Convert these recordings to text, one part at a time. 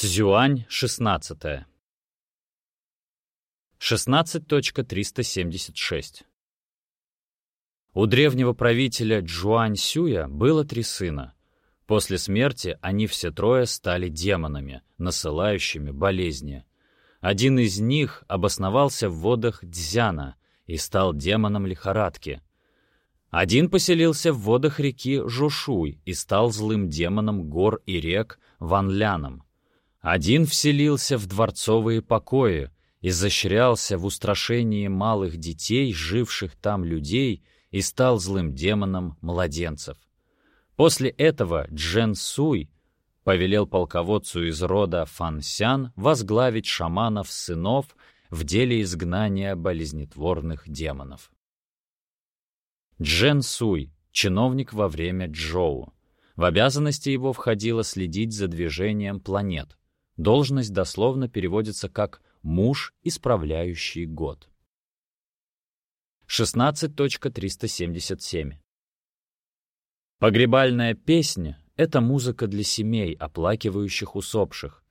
Цзюань, 16. 16.376 У древнего правителя Джуань Сюя было три сына. После смерти они все трое стали демонами, насылающими болезни. Один из них обосновался в водах Дзяна и стал демоном лихорадки. Один поселился в водах реки Жушуй и стал злым демоном гор и рек Ванляном. Один вселился в дворцовые покои, изощрялся в устрашении малых детей, живших там людей, и стал злым демоном младенцев. После этого Джен Суй повелел полководцу из рода Фансян возглавить шаманов-сынов в деле изгнания болезнетворных демонов. Джен Суй, чиновник во время Джоу. В обязанности его входило следить за движением планет, Должность дословно переводится как «муж, исправляющий год». 16.377 Погребальная песня — это музыка для семей, оплакивающих усопших.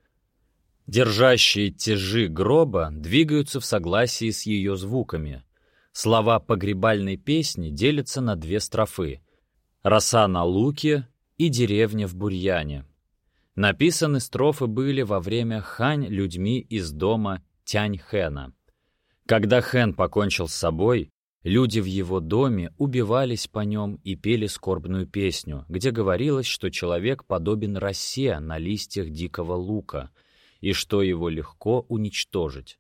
Держащие тяжи гроба двигаются в согласии с ее звуками. Слова погребальной песни делятся на две строфы — «Роса на луке» и «Деревня в бурьяне». Написаны строфы были во время хань людьми из дома Тянь-Хэна. Когда Хэн покончил с собой, люди в его доме убивались по нем и пели скорбную песню, где говорилось, что человек подобен росе на листьях дикого лука и что его легко уничтожить.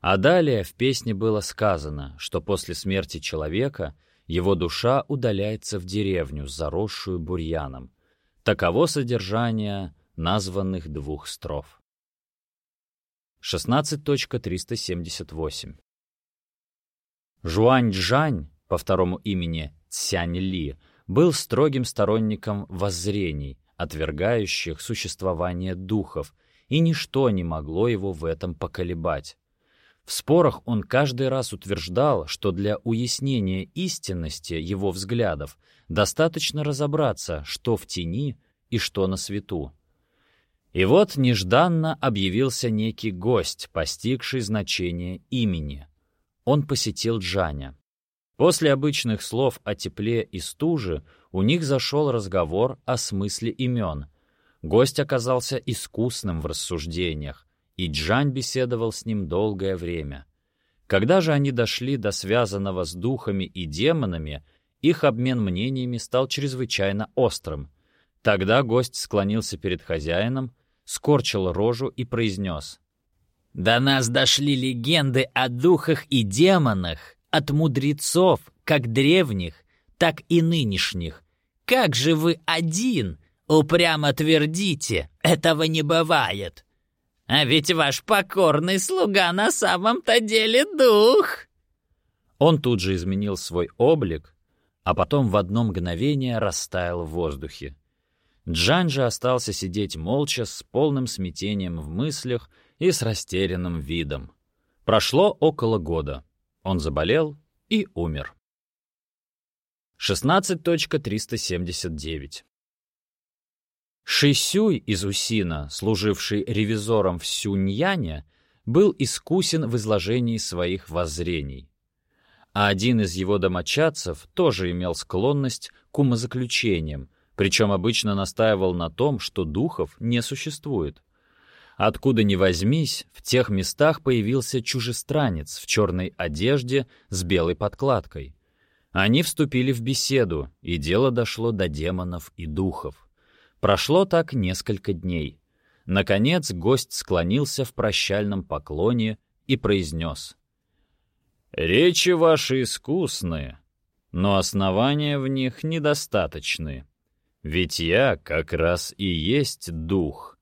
А далее в песне было сказано, что после смерти человека его душа удаляется в деревню, заросшую бурьяном, Таково содержание названных двух строф. 16.378 Жуань-Джань, по второму имени Цянь-Ли, был строгим сторонником воззрений, отвергающих существование духов, и ничто не могло его в этом поколебать. В спорах он каждый раз утверждал, что для уяснения истинности его взглядов достаточно разобраться, что в тени и что на свету. И вот нежданно объявился некий гость, постигший значение имени. Он посетил Джаня. После обычных слов о тепле и стуже у них зашел разговор о смысле имен. Гость оказался искусным в рассуждениях, и Джань беседовал с ним долгое время. Когда же они дошли до связанного с духами и демонами, их обмен мнениями стал чрезвычайно острым. Тогда гость склонился перед хозяином, скорчил рожу и произнес. «До нас дошли легенды о духах и демонах, от мудрецов, как древних, так и нынешних. Как же вы один упрямо твердите, этого не бывает? А ведь ваш покорный слуга на самом-то деле дух!» Он тут же изменил свой облик, а потом в одно мгновение растаял в воздухе. Джан же остался сидеть молча, с полным смятением в мыслях и с растерянным видом. Прошло около года. Он заболел и умер. 16.379 Шисюй из Усина, служивший ревизором в Сюньяне, был искусен в изложении своих воззрений. А один из его домочадцев тоже имел склонность к умозаключениям, причем обычно настаивал на том, что духов не существует. Откуда ни возьмись, в тех местах появился чужестранец в черной одежде с белой подкладкой. Они вступили в беседу, и дело дошло до демонов и духов. Прошло так несколько дней. Наконец гость склонился в прощальном поклоне и произнес. «Речи ваши искусные, но основания в них недостаточны. Ведь я как раз и есть дух.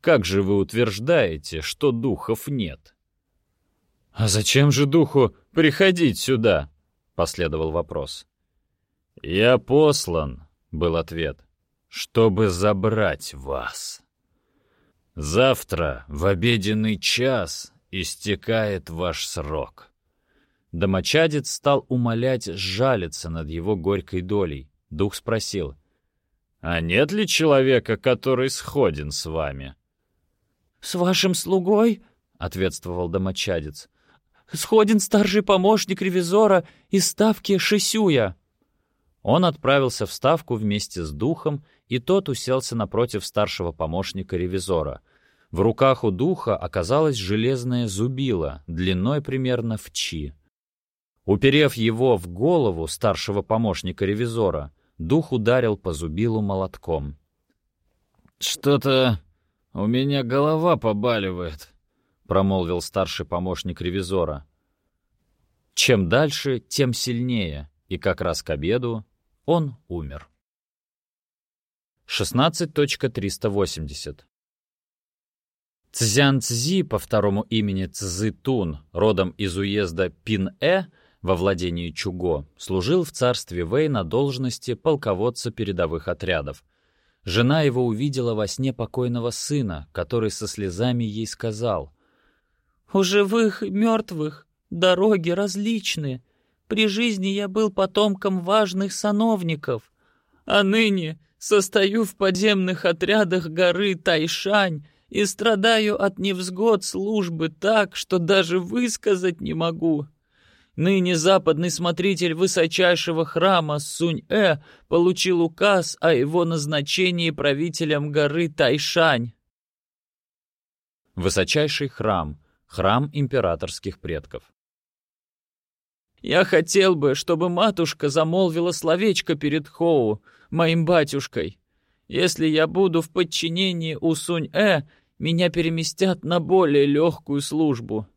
Как же вы утверждаете, что духов нет? «А зачем же духу приходить сюда?» — последовал вопрос. «Я послан», — был ответ, — «чтобы забрать вас. Завтра в обеденный час истекает ваш срок». Домочадец стал умолять сжалиться над его горькой долей. Дух спросил — «А нет ли человека, который сходен с вами?» «С вашим слугой?» — ответствовал домочадец. «Сходен старший помощник ревизора из ставки Шисюя». Он отправился в ставку вместе с духом, и тот уселся напротив старшего помощника ревизора. В руках у духа оказалось железное зубило, длиной примерно в чи. Уперев его в голову старшего помощника ревизора, дух ударил по зубилу молотком. «Что-то у меня голова побаливает», — промолвил старший помощник ревизора. Чем дальше, тем сильнее, и как раз к обеду он умер. 16.380 Цзян Цзи по второму имени Цзытун, родом из уезда Пин-Э, во владении Чуго, служил в царстве Вэй на должности полководца передовых отрядов. Жена его увидела во сне покойного сына, который со слезами ей сказал, «У живых и мертвых дороги различны. При жизни я был потомком важных сановников, а ныне состою в подземных отрядах горы Тайшань и страдаю от невзгод службы так, что даже высказать не могу. Ныне западный смотритель высочайшего храма Сунь-Э получил указ о его назначении правителем горы Тайшань. Высочайший храм — храм императорских предков. Я хотел бы, чтобы матушка замолвила словечко перед Хоу, моим батюшкой. Если я буду в подчинении у Сунь-Э, меня переместят на более легкую службу».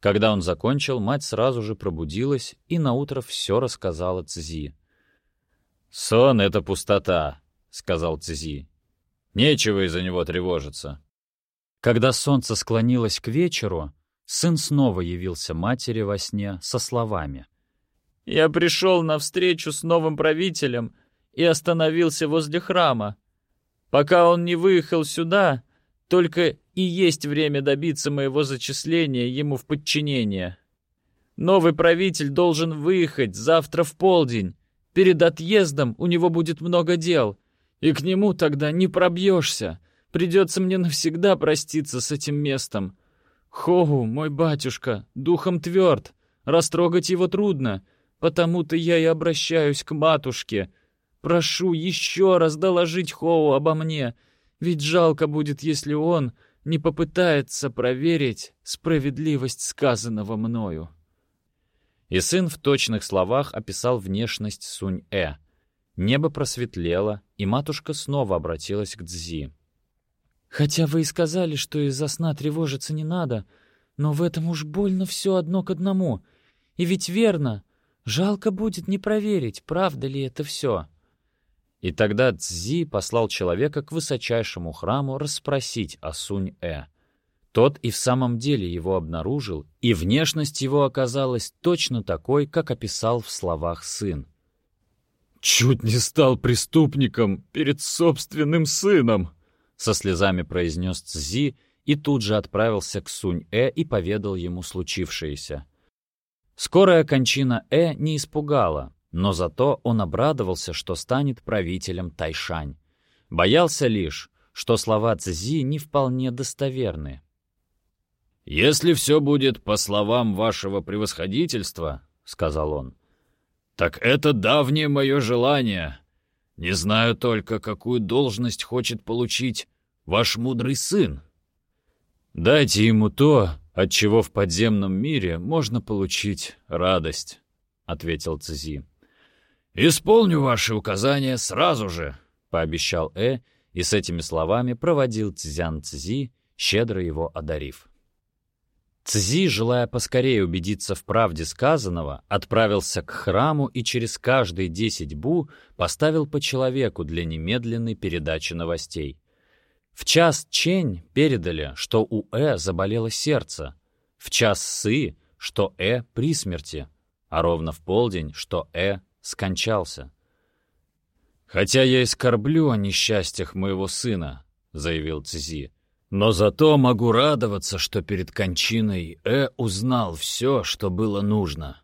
Когда он закончил, мать сразу же пробудилась и наутро все рассказала Цзи. «Сон — это пустота», — сказал Цзи. «Нечего из-за него тревожиться». Когда солнце склонилось к вечеру, Сын снова явился матери во сне со словами. «Я пришел на встречу с новым правителем и остановился возле храма. Пока он не выехал сюда, только и есть время добиться моего зачисления ему в подчинение. Новый правитель должен выехать завтра в полдень. Перед отъездом у него будет много дел, и к нему тогда не пробьешься. Придется мне навсегда проститься с этим местом. Хоу, мой батюшка, духом тверд, растрогать его трудно, потому-то я и обращаюсь к матушке. Прошу еще раз доложить Хоу обо мне, ведь жалко будет, если он не попытается проверить справедливость сказанного мною». И сын в точных словах описал внешность Сунь-Э. Небо просветлело, и матушка снова обратилась к Цзи. Хотя вы и сказали, что из-за сна тревожиться не надо, но в этом уж больно все одно к одному. И ведь верно, жалко будет не проверить, правда ли это все. И тогда Цзи послал человека к высочайшему храму расспросить о Сунь-Э. Тот и в самом деле его обнаружил, и внешность его оказалась точно такой, как описал в словах сын. «Чуть не стал преступником перед собственным сыном!» Со слезами произнес Цзи и тут же отправился к Сунь-Э и поведал ему случившееся. Скорая кончина Э не испугала, но зато он обрадовался, что станет правителем Тайшань. Боялся лишь, что слова Цзи не вполне достоверны. «Если все будет по словам вашего превосходительства, — сказал он, — так это давнее мое желание не знаю только, какую должность хочет получить ваш мудрый сын. Дайте ему то, от чего в подземном мире можно получить радость, — ответил Цзи. «Исполню ваши указания сразу же», — пообещал Э, и с этими словами проводил Цзян Цзи, щедро его одарив. Цзи, желая поскорее убедиться в правде сказанного, отправился к храму и через каждые десять бу поставил по человеку для немедленной передачи новостей. В час Чень передали, что у Э заболело сердце, в час Сы, что Э при смерти, а ровно в полдень, что Э скончался. «Хотя я и скорблю о несчастьях моего сына», — заявил Цзи, — но зато могу радоваться, что перед кончиной Э узнал все, что было нужно.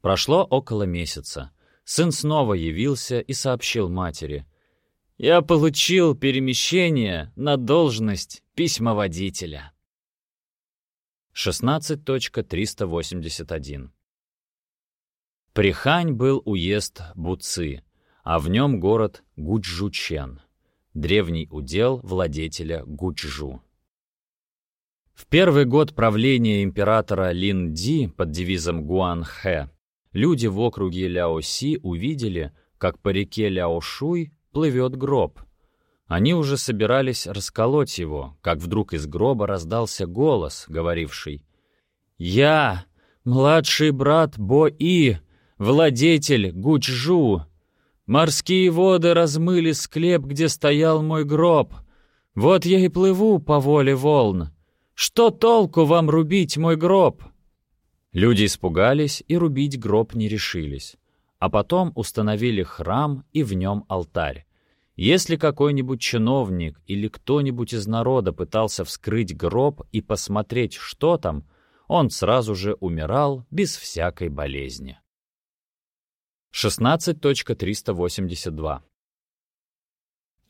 Прошло около месяца. Сын снова явился и сообщил матери. «Я получил перемещение на должность письмоводителя. 16.381 Прихань был уезд Буцы, а в нем город Гуджучен, древний удел владетеля Гуджу. В первый год правления императора Лин Ди под девизом Гуанхэ люди в округе Ляоси увидели, как по реке Ляошуй плывет гроб. Они уже собирались расколоть его, как вдруг из гроба раздался голос, говоривший «Я, младший брат Бо-И, владетель Гучжу. Морские воды размыли склеп, где стоял мой гроб. Вот я и плыву по воле волн. Что толку вам рубить мой гроб?» Люди испугались и рубить гроб не решились. А потом установили храм и в нем алтарь. Если какой-нибудь чиновник или кто-нибудь из народа пытался вскрыть гроб и посмотреть, что там, он сразу же умирал без всякой болезни. 16.382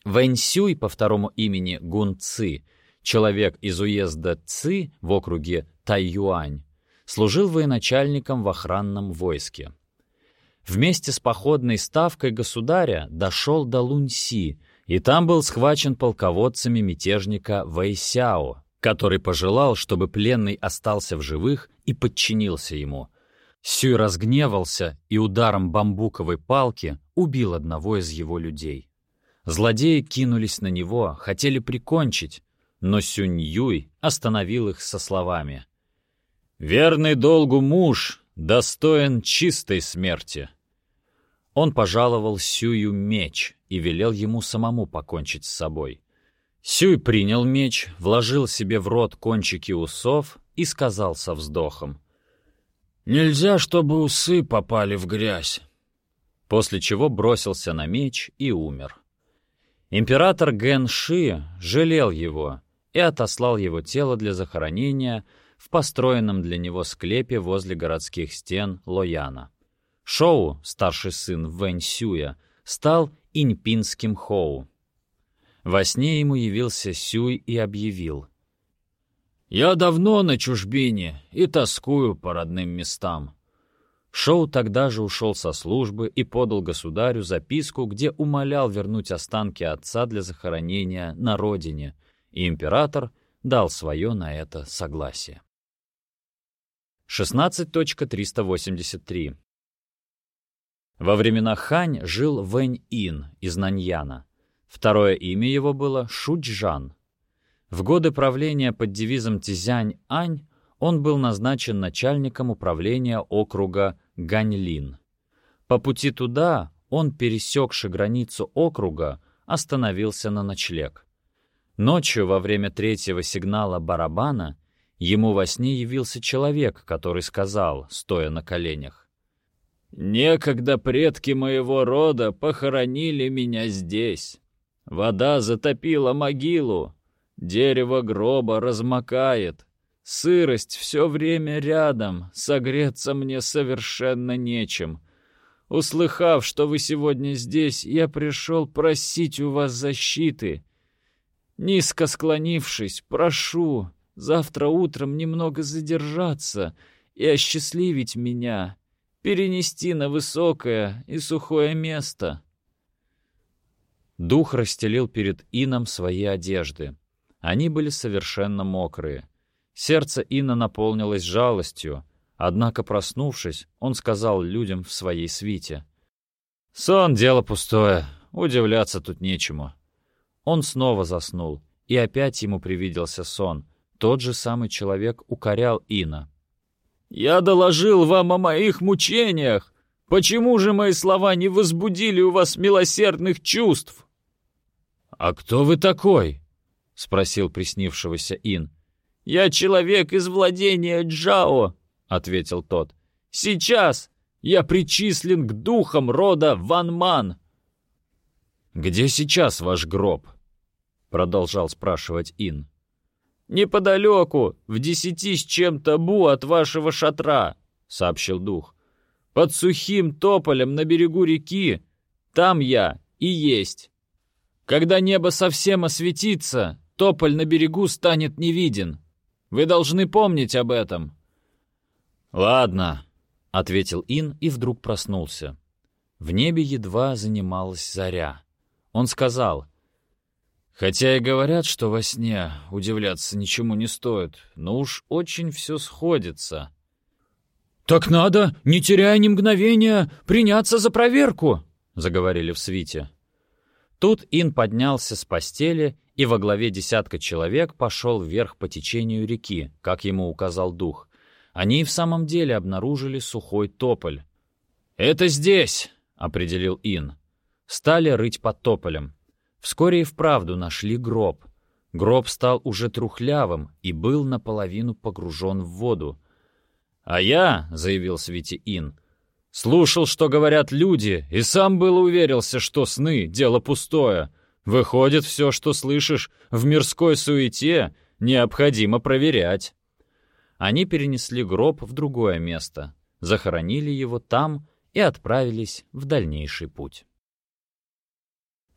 Вэньсюй по второму имени Гун Ци, человек из уезда Ци в округе Тайюань, служил военачальником в охранном войске. Вместе с походной ставкой государя дошел до Луньси, и там был схвачен полководцами мятежника Вэйсяо, который пожелал, чтобы пленный остался в живых и подчинился ему — Сюй разгневался и ударом бамбуковой палки убил одного из его людей. Злодеи кинулись на него, хотели прикончить, но Сюнь Юй остановил их со словами. «Верный долгу муж достоин чистой смерти». Он пожаловал Сюю меч и велел ему самому покончить с собой. Сюй принял меч, вложил себе в рот кончики усов и сказал со вздохом — Нельзя, чтобы усы попали в грязь. После чего бросился на меч и умер. Император Ген Ши жалел его и отослал его тело для захоронения в построенном для него склепе возле городских стен Лояна. Шоу, старший сын Вэнь Сюя, стал иньпинским Хоу. Во сне ему явился Сюй и объявил. Я давно на чужбине и тоскую по родным местам. Шоу тогда же ушел со службы и подал государю записку, где умолял вернуть останки отца для захоронения на родине, и император дал свое на это согласие. 16.383 Во времена Хань жил Вэнь-Ин из Наньяна. Второе имя его было Шуджан — в годы правления под девизом Тизянь-Ань он был назначен начальником управления округа Ганьлин. По пути туда он, пересекши границу округа, остановился на ночлег. Ночью, во время третьего сигнала барабана, ему во сне явился человек, который сказал, стоя на коленях, «Некогда предки моего рода похоронили меня здесь. Вода затопила могилу, Дерево гроба размокает. Сырость все время рядом, согреться мне совершенно нечем. Услыхав, что вы сегодня здесь, я пришел просить у вас защиты. Низко склонившись, прошу завтра утром немного задержаться и осчастливить меня, перенести на высокое и сухое место. Дух расстелил перед Ином свои одежды. Они были совершенно мокрые. Сердце Инна наполнилось жалостью, однако, проснувшись, он сказал людям в своей свите. «Сон — дело пустое, удивляться тут нечему». Он снова заснул, и опять ему привиделся сон. Тот же самый человек укорял Ина. «Я доложил вам о моих мучениях! Почему же мои слова не возбудили у вас милосердных чувств?» «А кто вы такой?» — спросил приснившегося Ин. «Я человек из владения Джао», — ответил тот. «Сейчас я причислен к духам рода Ван Ман». «Где сейчас ваш гроб?» — продолжал спрашивать Ин. «Неподалеку, в десяти с чем-то бу от вашего шатра», — сообщил дух. «Под сухим тополем на берегу реки. Там я и есть. Когда небо совсем осветится, тополь на берегу станет не виден. Вы должны помнить об этом». «Ладно», — ответил Ин и вдруг проснулся. В небе едва занималась заря. Он сказал, «Хотя и говорят, что во сне удивляться ничему не стоит, но уж очень все сходится». «Так надо, не теряя ни мгновения, приняться за проверку», — заговорили в свите. Тут Ин поднялся с постели и во главе десятка человек пошел вверх по течению реки, как ему указал дух. Они в самом деле обнаружили сухой тополь. «Это здесь!» — определил Ин. Стали рыть под тополем. Вскоре и вправду нашли гроб. Гроб стал уже трухлявым и был наполовину погружен в воду. «А я», — заявил Свети Ин, — «слушал, что говорят люди, и сам был уверился, что сны — дело пустое. Выходит, все, что слышишь в мирской суете, необходимо проверять». Они перенесли гроб в другое место, захоронили его там и отправились в дальнейший путь.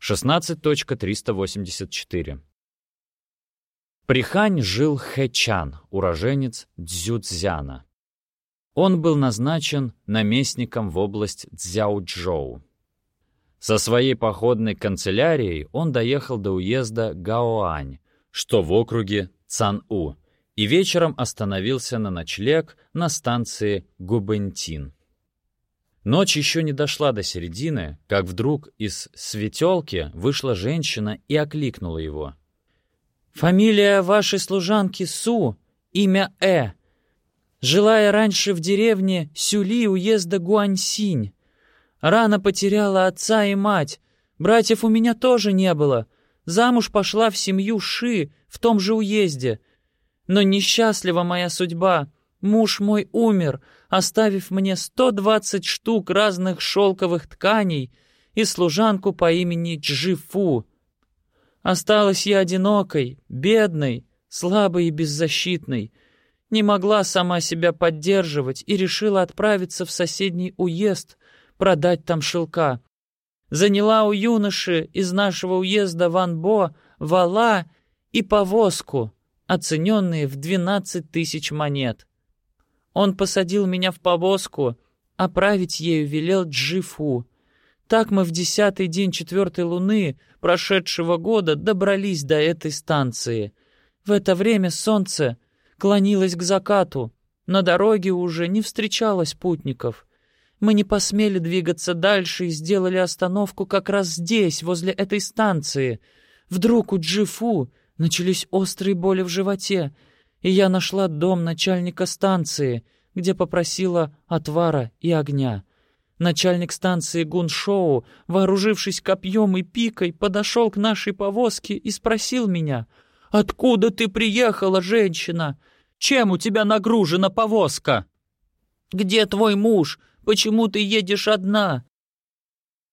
16.384 При Хань жил Хэчан, уроженец Цзюцзяна. Он был назначен наместником в область Цзяоджоу. Со своей походной канцелярией он доехал до уезда Гаоань, что в округе Цан-У, и вечером остановился на ночлег на станции Губентин. Ночь еще не дошла до середины, как вдруг из светелки вышла женщина и окликнула его. «Фамилия вашей служанки Су, имя Э. Жила я раньше в деревне Сюли уезда Гуаньсинь. Рано потеряла отца и мать. Братьев у меня тоже не было. Замуж пошла в семью Ши в том же уезде — но несчастлива моя судьба. Муж мой умер, оставив мне 120 штук разных шелковых тканей и служанку по имени Джифу. Осталась я одинокой, бедной, слабой и беззащитной. Не могла сама себя поддерживать и решила отправиться в соседний уезд, продать там шелка. Заняла у юноши из нашего уезда Ванбо вала и повозку — оцененные в 12 тысяч монет. Он посадил меня в повозку, а править ею велел Джифу. Так мы в десятый день четвертой луны прошедшего года добрались до этой станции. В это время солнце клонилось к закату. На дороге уже не встречалось путников. Мы не посмели двигаться дальше и сделали остановку как раз здесь, возле этой станции. Вдруг у Джифу Начались острые боли в животе, и я нашла дом начальника станции, где попросила отвара и огня. Начальник станции Гуншоу, вооружившись копьем и пикой, подошел к нашей повозке и спросил меня, «Откуда ты приехала, женщина? Чем у тебя нагружена повозка?» «Где твой муж? Почему ты едешь одна?»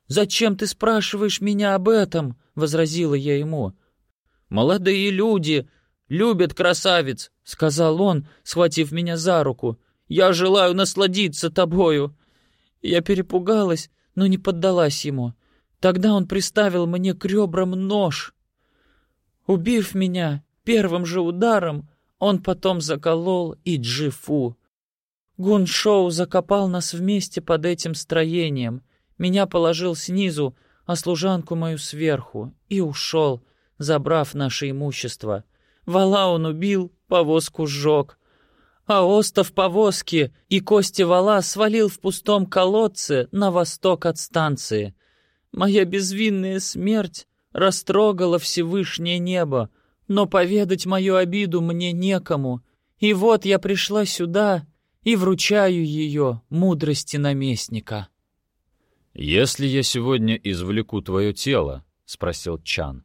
«Зачем ты спрашиваешь меня об этом?» — возразила я ему. «Молодые люди любят красавиц», — сказал он, схватив меня за руку. «Я желаю насладиться тобою». Я перепугалась, но не поддалась ему. Тогда он приставил мне к ребрам нож. Убив меня первым же ударом, он потом заколол и Джифу. Гуншоу закопал нас вместе под этим строением. Меня положил снизу, а служанку мою сверху, и ушел, забрав наше имущество. Вала он убил, повозку сжег. А остов повозки и кости вала свалил в пустом колодце на восток от станции. Моя безвинная смерть растрогала Всевышнее небо, но поведать мою обиду мне некому. И вот я пришла сюда и вручаю ее мудрости наместника. «Если я сегодня извлеку твое тело», — спросил Чан,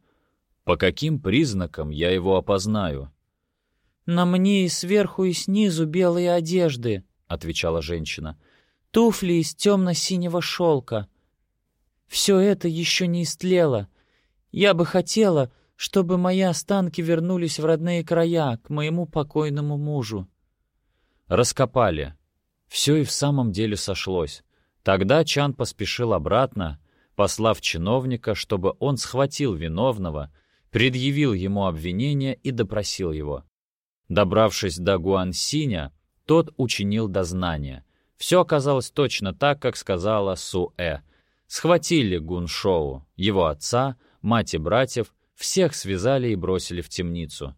по каким признакам я его опознаю? «На мне и сверху, и снизу белые одежды», — отвечала женщина. «Туфли из темно-синего шелка. Все это еще не истлело. Я бы хотела, чтобы мои останки вернулись в родные края, к моему покойному мужу». Раскопали. Все и в самом деле сошлось. Тогда Чан поспешил обратно, послав чиновника, чтобы он схватил виновного — предъявил ему обвинение и допросил его. Добравшись до Гуансиня, тот учинил дознание. Все оказалось точно так, как сказала Суэ. Схватили Гуншоу, его отца, мать и братьев, всех связали и бросили в темницу.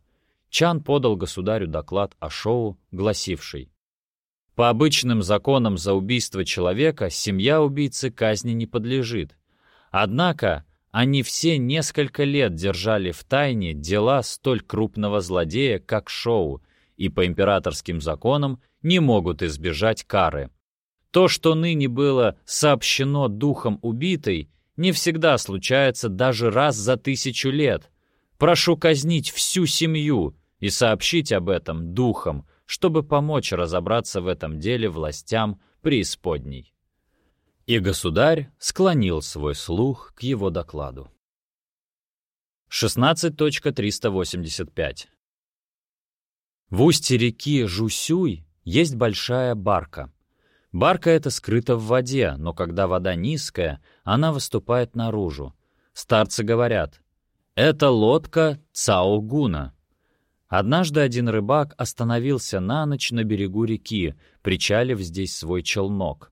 Чан подал государю доклад о Шоу, гласивший по обычным законам за убийство человека семья убийцы казни не подлежит. Однако они все несколько лет держали в тайне дела столь крупного злодея, как Шоу, и по императорским законам не могут избежать кары. То, что ныне было сообщено духом убитой, не всегда случается даже раз за тысячу лет. Прошу казнить всю семью и сообщить об этом духам, чтобы помочь разобраться в этом деле властям преисподней. И государь склонил свой слух к его докладу. 16.385 В устье реки Жусюй есть большая барка. Барка эта скрыта в воде, но когда вода низкая, она выступает наружу. Старцы говорят, это лодка Цаогуна, Однажды один рыбак остановился на ночь на берегу реки, причалив здесь свой челнок.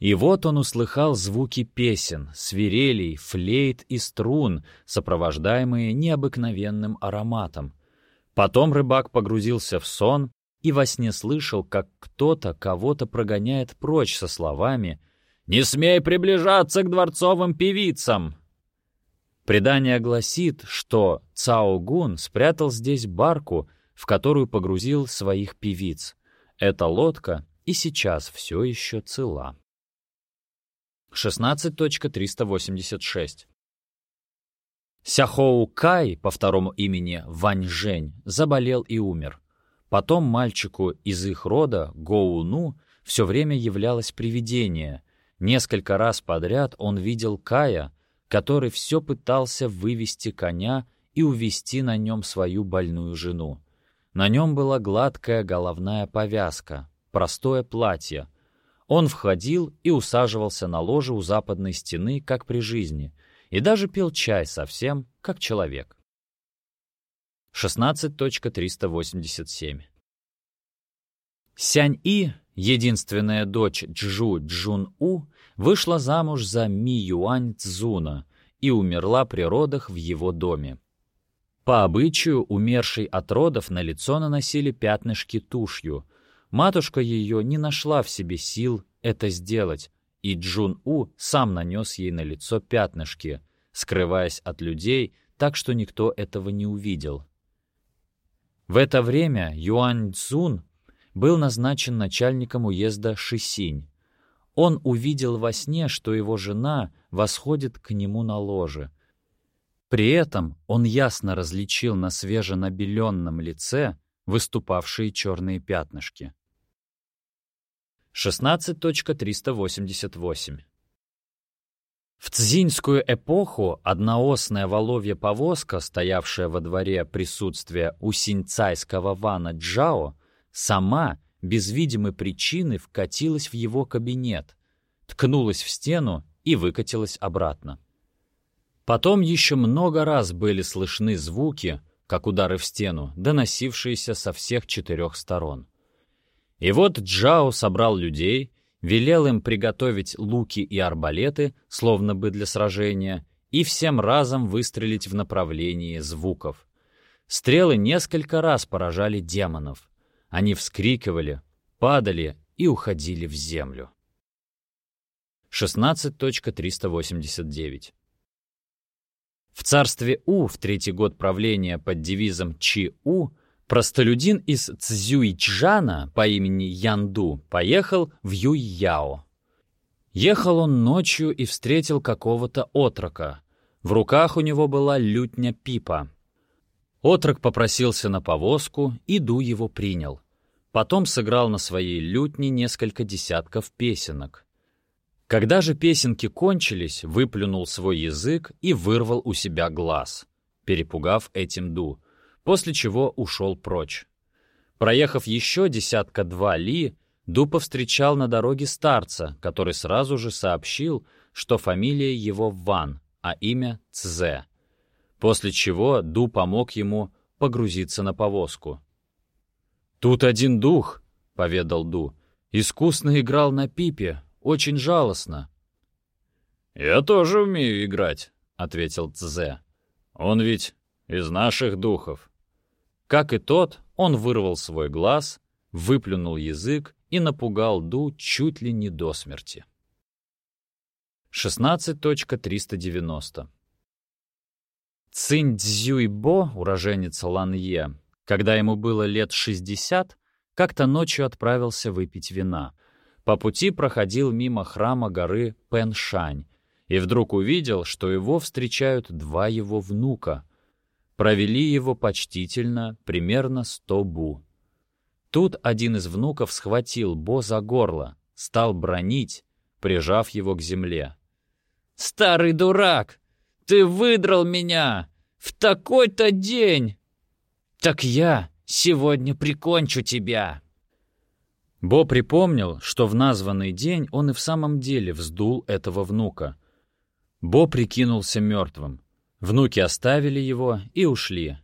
И вот он услыхал звуки песен, свирелей, флейт и струн, сопровождаемые необыкновенным ароматом. Потом рыбак погрузился в сон и во сне слышал, как кто-то кого-то прогоняет прочь со словами «Не смей приближаться к дворцовым певицам!» Предание гласит, что Цао Гун спрятал здесь барку, в которую погрузил своих певиц. Эта лодка и сейчас все еще цела. 16.386 Сяхоу Кай, по второму имени Вань Жень, заболел и умер. Потом мальчику из их рода, Гоуну, все время являлось привидение. Несколько раз подряд он видел Кая, который все пытался вывести коня и увести на нем свою больную жену. На нем была гладкая головная повязка, простое платье. Он входил и усаживался на ложе у западной стены, как при жизни, и даже пил чай совсем, как человек. 16.387 Сянь-И, единственная дочь Джу Джун-У, вышла замуж за Ми Юань Цзуна и умерла при родах в его доме. По обычаю, умершей от родов на лицо наносили пятнышки тушью. Матушка ее не нашла в себе сил это сделать, и Джун-У сам нанес ей на лицо пятнышки, скрываясь от людей, так что никто этого не увидел. В это время Юань Цзун был назначен начальником уезда Шисинь. Он увидел во сне, что его жена восходит к нему на ложе. При этом он ясно различил на свеженабеленном лице выступавшие черные пятнышки. 16.388 В цзиньскую эпоху одноосная воловья повозка, стоявшая во дворе присутствия у синьцайского вана Джао, сама без видимой причины вкатилась в его кабинет, ткнулась в стену и выкатилась обратно. Потом еще много раз были слышны звуки, как удары в стену, доносившиеся со всех четырех сторон. И вот Джао собрал людей, велел им приготовить луки и арбалеты, словно бы для сражения, и всем разом выстрелить в направлении звуков. Стрелы несколько раз поражали демонов. Они вскрикивали, падали и уходили в землю. 16.389 В царстве У в третий год правления под девизом Чи-У простолюдин из Цзюйчжана по имени Янду поехал в Юйяо. Ехал он ночью и встретил какого-то отрока. В руках у него была лютня пипа. Отрок попросился на повозку, и Ду его принял. Потом сыграл на своей лютне несколько десятков песенок. Когда же песенки кончились, выплюнул свой язык и вырвал у себя глаз, перепугав этим Ду, после чего ушел прочь. Проехав еще десятка-два ли, Ду повстречал на дороге старца, который сразу же сообщил, что фамилия его Ван, а имя Цзе. После чего Ду помог ему погрузиться на повозку. «Тут один дух», — поведал Ду, — «искусно играл на пипе, очень жалостно». «Я тоже умею играть», — ответил Цзе. «Он ведь из наших духов». Как и тот, он вырвал свой глаз, выплюнул язык и напугал Ду чуть ли не до смерти. 16.390 Цинь Цзюйбо, уроженец Ланье, когда ему было лет 60, как-то ночью отправился выпить вина. По пути проходил мимо храма горы Пэншань и вдруг увидел, что его встречают два его внука. Провели его почтительно, примерно сто бу. Тут один из внуков схватил Бо за горло, стал бронить, прижав его к земле. «Старый дурак! Ты выдрал меня! В такой-то день!» «Так я сегодня прикончу тебя!» Бо припомнил, что в названный день он и в самом деле вздул этого внука. Бо прикинулся мертвым. Внуки оставили его и ушли.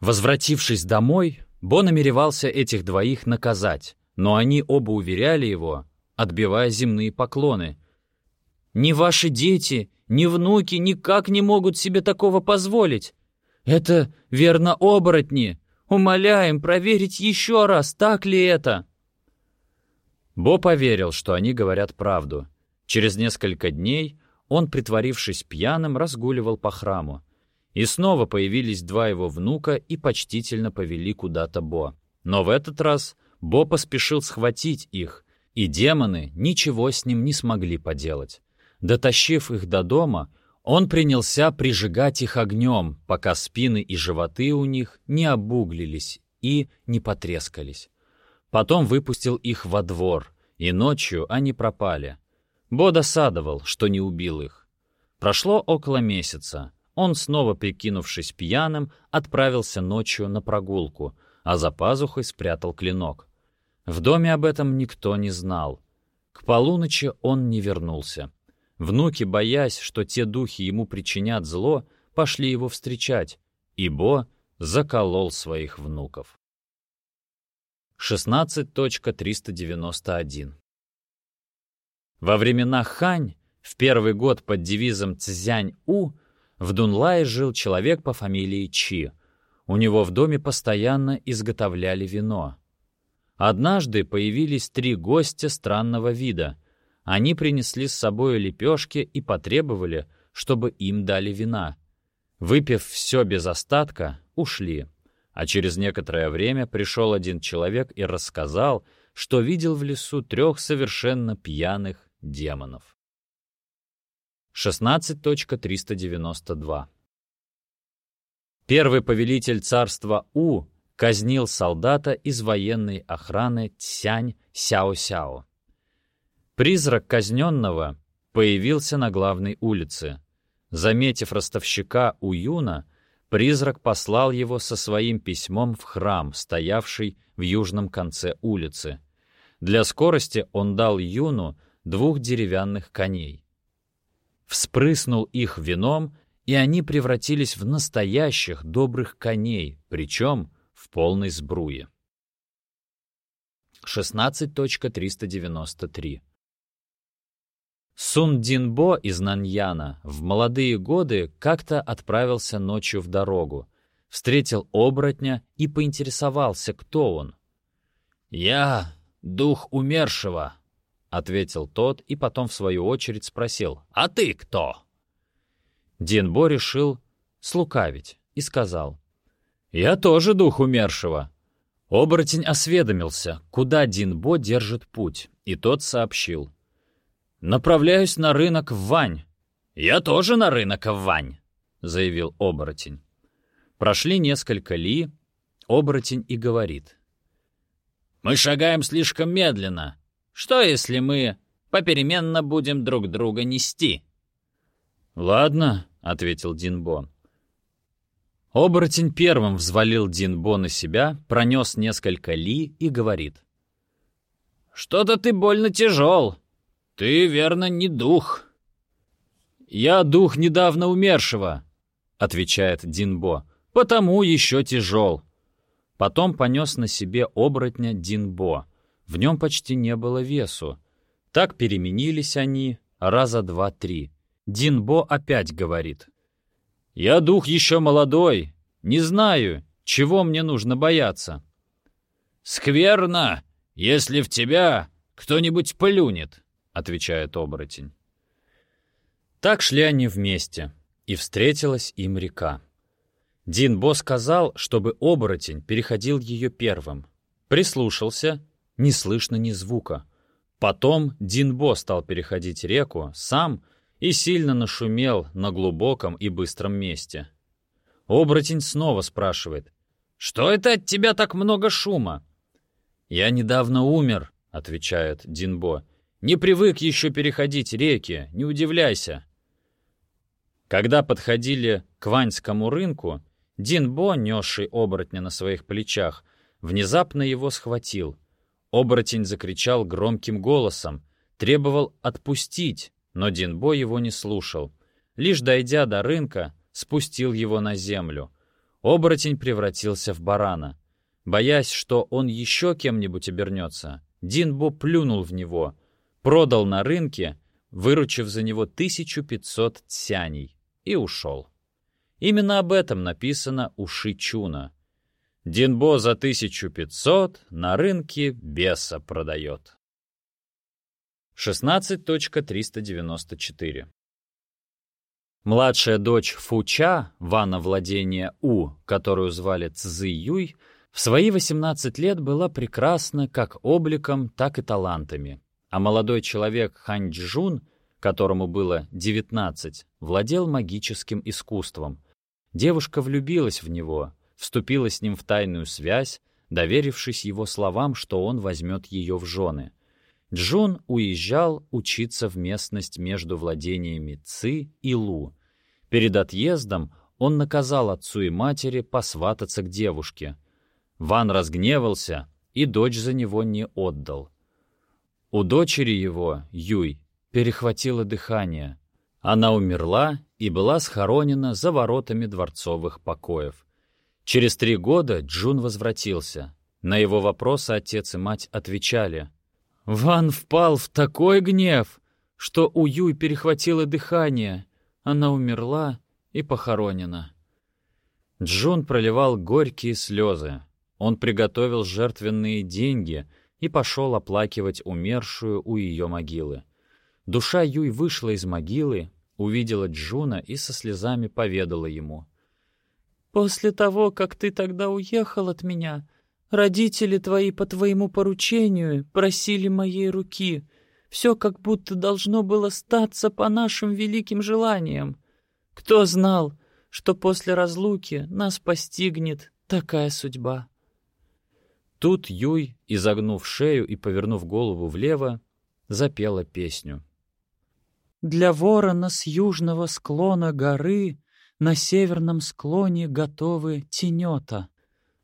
Возвратившись домой, Бо намеревался этих двоих наказать, но они оба уверяли его, отбивая земные поклоны. «Ни ваши дети, ни внуки никак не могут себе такого позволить. Это, верно, оборотни. Умоляем проверить еще раз, так ли это?» Бо поверил, что они говорят правду. Через несколько дней он, притворившись пьяным, разгуливал по храму. И снова появились два его внука и почтительно повели куда-то Бо. Но в этот раз Бо поспешил схватить их, и демоны ничего с ним не смогли поделать. Дотащив их до дома, он принялся прижигать их огнем, пока спины и животы у них не обуглились и не потрескались. Потом выпустил их во двор, и ночью они пропали. Бо досадовал, что не убил их. Прошло около месяца. Он, снова прикинувшись пьяным, отправился ночью на прогулку, а за пазухой спрятал клинок. В доме об этом никто не знал. К полуночи он не вернулся. Внуки, боясь, что те духи ему причинят зло, пошли его встречать, и Бо заколол своих внуков. 16.391 Во времена Хань, в первый год под девизом Цзянь-У, в Дунлае жил человек по фамилии Чи. У него в доме постоянно изготовляли вино. Однажды появились три гостя странного вида. Они принесли с собой лепешки и потребовали, чтобы им дали вина. Выпив все без остатка, ушли. А через некоторое время пришел один человек и рассказал, что видел в лесу трех совершенно пьяных демонов. 16.392 Первый повелитель царства У казнил солдата из военной охраны Цянь Сяо-Сяо. Призрак казненного появился на главной улице. Заметив ростовщика Уюна, призрак послал его со своим письмом в храм, стоявший в южном конце улицы. Для скорости он дал Юну двух деревянных коней вспрыснул их вином, и они превратились в настоящих добрых коней, причем в полной сбруе. 16.393 Сун Динбо из Наньяна в молодые годы как-то отправился ночью в дорогу, встретил оборотня и поинтересовался, кто он. «Я — дух умершего», — ответил тот и потом в свою очередь спросил «А ты кто?» Динбо решил слукавить и сказал «Я тоже дух умершего». Оборотень осведомился, куда Динбо держит путь, и тот сообщил «Направляюсь на рынок в Вань». «Я тоже на рынок в Вань», — заявил оборотень. Прошли несколько ли, оборотень и говорит. «Мы шагаем слишком медленно. Что, если мы попеременно будем друг друга нести?» «Ладно», — ответил Динбо. Оборотень первым взвалил Динбо на себя, пронес несколько ли и говорит. «Что-то ты больно тяжел. Ты, верно, не дух». «Я дух недавно умершего», — отвечает Динбо, — «потому еще тяжел». Потом понес на себе оборотня Динбо. В нем почти не было весу. Так переменились они раза два-три. Динбо опять говорит. «Я дух еще молодой, не знаю, чего мне нужно бояться». «Скверно, если в тебя кто-нибудь плюнет», — отвечает оборотень. Так шли они вместе, и встретилась им река. Динбо сказал, чтобы оборотень переходил ее первым. Прислушался, не слышно ни звука. Потом Динбо стал переходить реку сам и сильно нашумел на глубоком и быстром месте. Оборотень снова спрашивает, «Что это от тебя так много шума?» «Я недавно умер», — отвечает Динбо. «Не привык еще переходить реки, не удивляйся». Когда подходили к Ваньскому рынку, Динбо, несший оборотня на своих плечах, внезапно его схватил. Оборотень закричал громким голосом, требовал отпустить, но Динбо его не слушал. Лишь дойдя до рынка, спустил его на землю. Оборотень превратился в барана. Боясь, что он еще кем-нибудь обернется, Динбо плюнул в него, продал на рынке, выручив за него 1500 цяней, и ушел. Именно об этом написано у Шичуна. Динбо за 1500 на рынке беса продает. 16.394 Младшая дочь Фуча, вана владения У, которую звали Цзы Юй, в свои 18 лет была прекрасна как обликом, так и талантами. А молодой человек Хань Джун, которому было 19, владел магическим искусством. Девушка влюбилась в него, вступила с ним в тайную связь, доверившись его словам, что он возьмет ее в жены. Джун уезжал учиться в местность между владениями Ци и Лу. Перед отъездом он наказал отцу и матери посвататься к девушке. Ван разгневался и дочь за него не отдал. У дочери его, Юй, перехватило дыхание. Она умерла и была схоронена за воротами дворцовых покоев. Через три года Джун возвратился. На его вопросы отец и мать отвечали — Ван впал в такой гнев, что у Юй перехватило дыхание. Она умерла и похоронена. Джун проливал горькие слезы. Он приготовил жертвенные деньги и пошел оплакивать умершую у ее могилы. Душа Юй вышла из могилы, увидела Джуна и со слезами поведала ему. «После того, как ты тогда уехал от меня, Родители твои по твоему поручению просили моей руки. Все как будто должно было статься по нашим великим желаниям. Кто знал, что после разлуки нас постигнет такая судьба?» Тут Юй, изогнув шею и повернув голову влево, запела песню. «Для ворона с южного склона горы на северном склоне готовы тенета».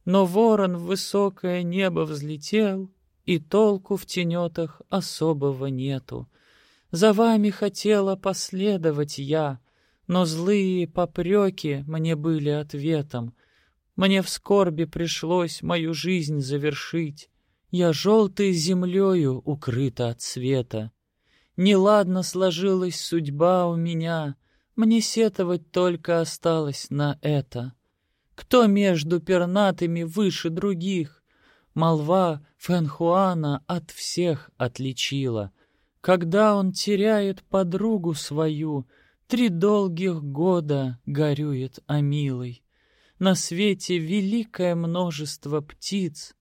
Но ворон в высокое небо взлетел, И толку в тенетах особого нету. За вами хотела последовать я, Но злые попреки мне были ответом. Мне в скорби пришлось мою жизнь завершить. Я желтой землею укрыта от света. Неладно сложилась судьба у меня, Мне сетовать только осталось на это. Кто между пернатыми выше других? Молва Фэнхуана от всех отличила. Когда он теряет подругу свою, Три долгих года горюет о милой. На свете великое множество птиц,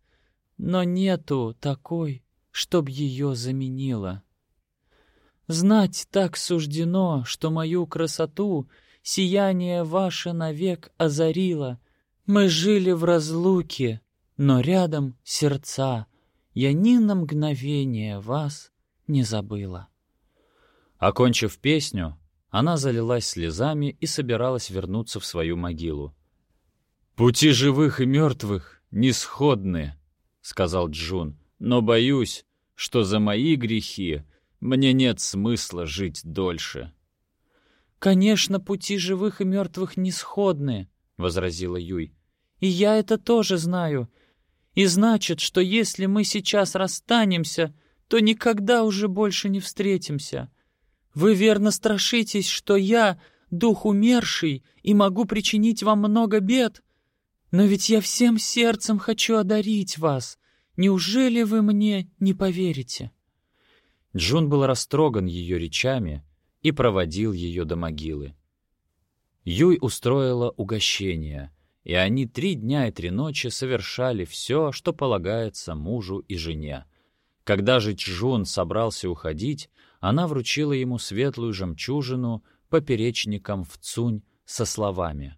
Но нету такой, чтоб ее заменила. Знать так суждено, что мою красоту Сияние ваше навек озарило — мы жили в разлуке, но рядом сердца. Я ни на мгновение вас не забыла. Окончив песню, она залилась слезами и собиралась вернуться в свою могилу. «Пути живых и мертвых не сходны», — сказал Джун, «но боюсь, что за мои грехи мне нет смысла жить дольше». «Конечно, пути живых и мертвых не сходны», — возразила Юй. «И я это тоже знаю. И значит, что если мы сейчас расстанемся, то никогда уже больше не встретимся. Вы верно страшитесь, что я — дух умерший и могу причинить вам много бед? Но ведь я всем сердцем хочу одарить вас. Неужели вы мне не поверите?» Джун был растроган ее речами и проводил ее до могилы. Юй устроила угощение, и они три дня и три ночи совершали все, что полагается мужу и жене. Когда же Чжун собрался уходить, она вручила ему светлую жемчужину поперечником в цунь со словами.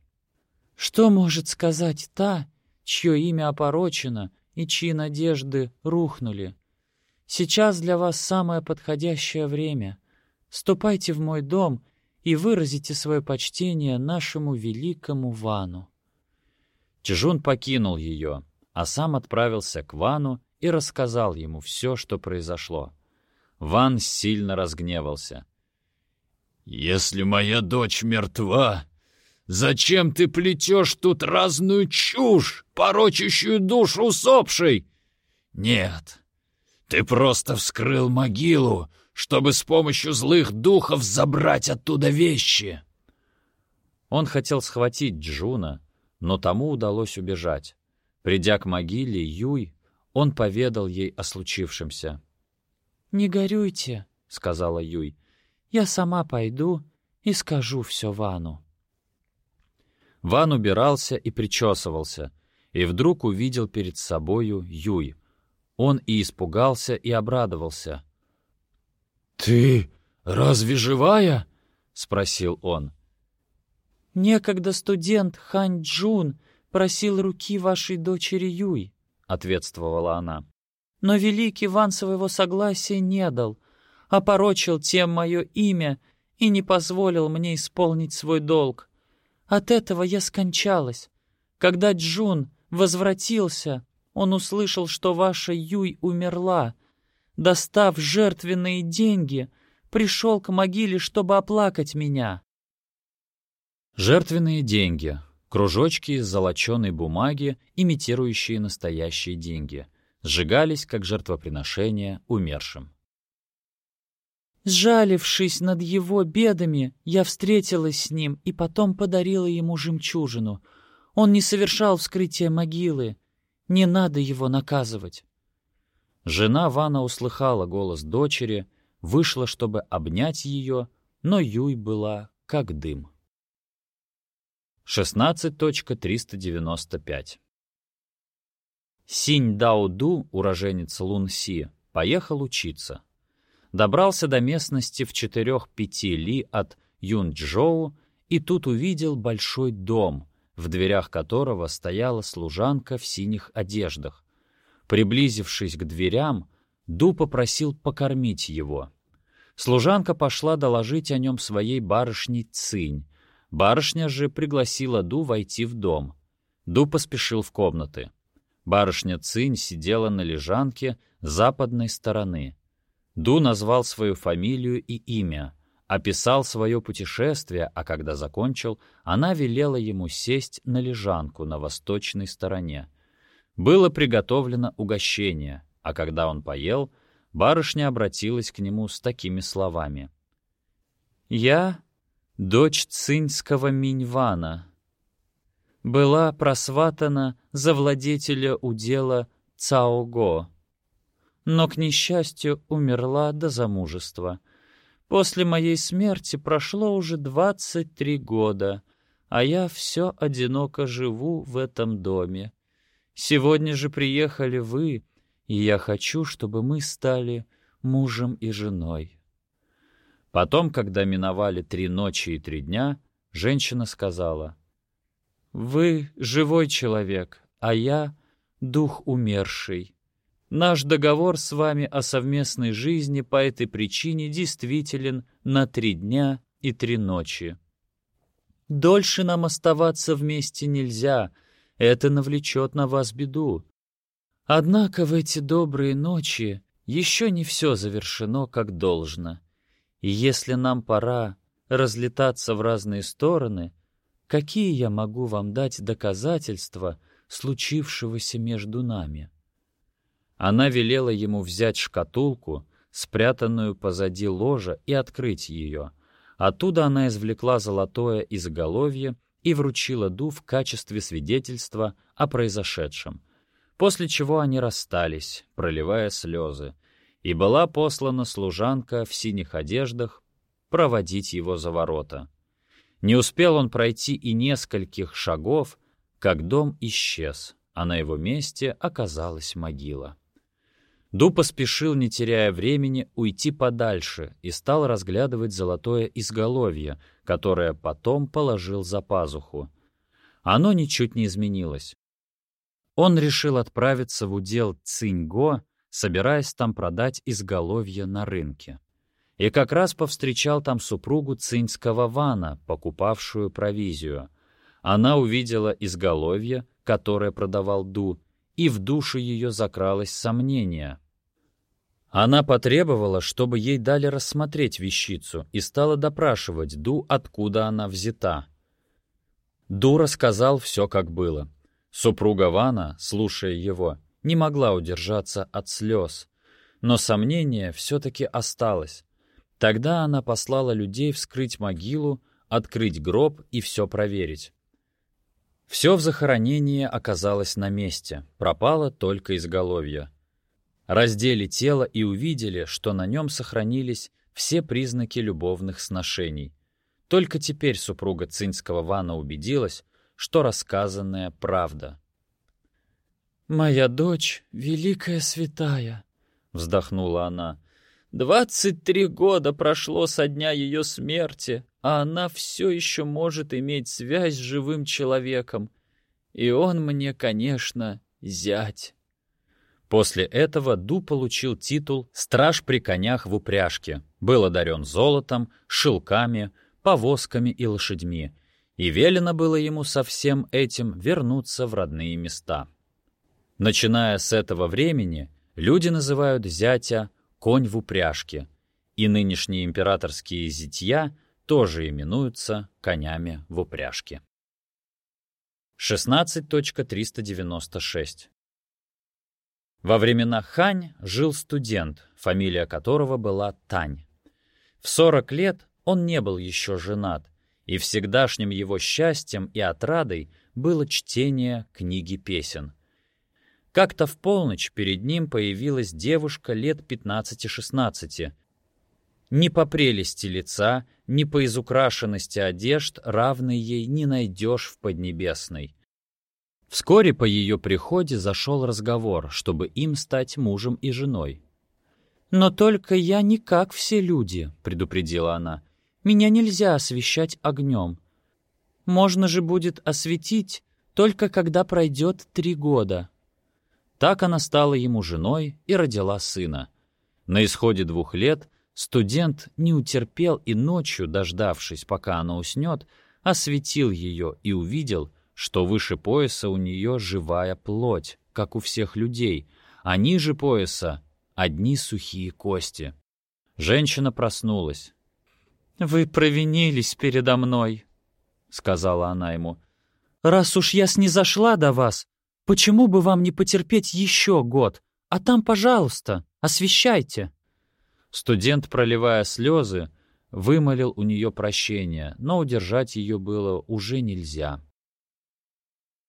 «Что может сказать та, чье имя опорочено и чьи надежды рухнули? Сейчас для вас самое подходящее время. Ступайте в мой дом и выразите свое почтение нашему великому Вану». Чжун покинул ее, а сам отправился к Вану и рассказал ему все, что произошло. Ван сильно разгневался. «Если моя дочь мертва, зачем ты плетешь тут разную чушь, порочащую душу усопшей? Нет, ты просто вскрыл могилу, чтобы с помощью злых духов забрать оттуда вещи. Он хотел схватить Джуна, но тому удалось убежать. Придя к могиле Юй, он поведал ей о случившемся. «Не горюйте», — сказала Юй. «Я сама пойду и скажу все Вану». Ван убирался и причесывался, и вдруг увидел перед собою Юй. Он и испугался, и обрадовался. «Ты разве живая?» — спросил он. «Некогда студент Хань Джун просил руки вашей дочери Юй», — ответствовала она. «Но великий Ван своего согласия не дал, опорочил тем мое имя и не позволил мне исполнить свой долг. От этого я скончалась. Когда Джун возвратился, он услышал, что ваша Юй умерла, достав жертвенные деньги, пришел к могиле, чтобы оплакать меня. Жертвенные деньги — кружочки из золоченой бумаги, имитирующие настоящие деньги, сжигались как жертвоприношение умершим. Сжалившись над его бедами, я встретилась с ним и потом подарила ему жемчужину. Он не совершал вскрытия могилы. Не надо его наказывать. Жена Вана услыхала голос дочери, вышла, чтобы обнять ее, но Юй была как дым. 16.395 Синь Дао Ду, уроженец Лун Си, поехал учиться. Добрался до местности в четырех-пяти ли от Юнчжоу и тут увидел большой дом, в дверях которого стояла служанка в синих одеждах. Приблизившись к дверям, Ду попросил покормить его. Служанка пошла доложить о нем своей барышне Цинь. Барышня же пригласила Ду войти в дом. Ду поспешил в комнаты. Барышня Цинь сидела на лежанке западной стороны. Ду назвал свою фамилию и имя, описал свое путешествие, а когда закончил, она велела ему сесть на лежанку на восточной стороне. Было приготовлено угощение, а когда он поел, барышня обратилась к нему с такими словами. «Я — дочь цинского Миньвана, была просватана за владетеля удела Цаого, но, к несчастью, умерла до замужества. После моей смерти прошло уже двадцать три года, а я все одиноко живу в этом доме. Сегодня же приехали вы, и я хочу, чтобы мы стали мужем и женой». Потом, когда миновали три ночи и три дня, женщина сказала, «Вы живой человек, а я — дух умерший. Наш договор с вами о совместной жизни по этой причине действителен на три дня и три ночи. Дольше нам оставаться вместе нельзя — это навлечет на вас беду. Однако в эти добрые ночи еще не все завершено как должно. И если нам пора разлетаться в разные стороны, какие я могу вам дать доказательства случившегося между нами?» Она велела ему взять шкатулку, спрятанную позади ложа, и открыть ее. Оттуда она извлекла золотое изголовье и вручила Ду в качестве свидетельства о произошедшем, после чего они расстались, проливая слезы, и была послана служанка в синих одеждах проводить его за ворота. Не успел он пройти и нескольких шагов, как дом исчез, а на его месте оказалась могила. Ду поспешил, не теряя времени, уйти подальше и стал разглядывать золотое изголовье, которое потом положил за пазуху. Оно ничуть не изменилось. Он решил отправиться в удел Циньго, собираясь там продать изголовье на рынке. И как раз повстречал там супругу циньского вана, покупавшую провизию. Она увидела изголовье, которое продавал Ду, и в душу ее закралось сомнение — она потребовала, чтобы ей дали рассмотреть вещицу, и стала допрашивать Ду, откуда она взята. Ду рассказал все, как было. Супруга Вана, слушая его, не могла удержаться от слез. Но сомнение все-таки осталось. Тогда она послала людей вскрыть могилу, открыть гроб и все проверить. Все в захоронении оказалось на месте, пропало только изголовье. Раздели тело и увидели, что на нем сохранились все признаки любовных сношений. Только теперь супруга цинского вана убедилась, что рассказанная правда. «Моя дочь — великая святая», — вздохнула она. «Двадцать три года прошло со дня ее смерти, а она все еще может иметь связь с живым человеком. И он мне, конечно, зять». После этого Ду получил титул «Страж при конях в упряжке», был одарен золотом, шелками, повозками и лошадьми, и велено было ему со всем этим вернуться в родные места. Начиная с этого времени, люди называют зятя «конь в упряжке», и нынешние императорские зятья тоже именуются конями в упряжке. 16.396 во времена Хань жил студент, фамилия которого была Тань. В 40 лет он не был еще женат, и всегдашним его счастьем и отрадой было чтение книги песен. Как-то в полночь перед ним появилась девушка лет 15-16. Ни по прелести лица, ни по изукрашенности одежд равной ей не найдешь в Поднебесной. Вскоре по ее приходе зашел разговор, чтобы им стать мужем и женой. «Но только я не как все люди», — предупредила она. «Меня нельзя освещать огнем. Можно же будет осветить, только когда пройдет три года». Так она стала ему женой и родила сына. На исходе двух лет студент не утерпел и ночью, дождавшись, пока она уснет, осветил ее и увидел — что выше пояса у нее живая плоть, как у всех людей, а ниже пояса — одни сухие кости. Женщина проснулась. «Вы провинились передо мной», — сказала она ему. «Раз уж я снизошла до вас, почему бы вам не потерпеть еще год? А там, пожалуйста, освещайте». Студент, проливая слезы, вымолил у нее прощение, но удержать ее было уже нельзя.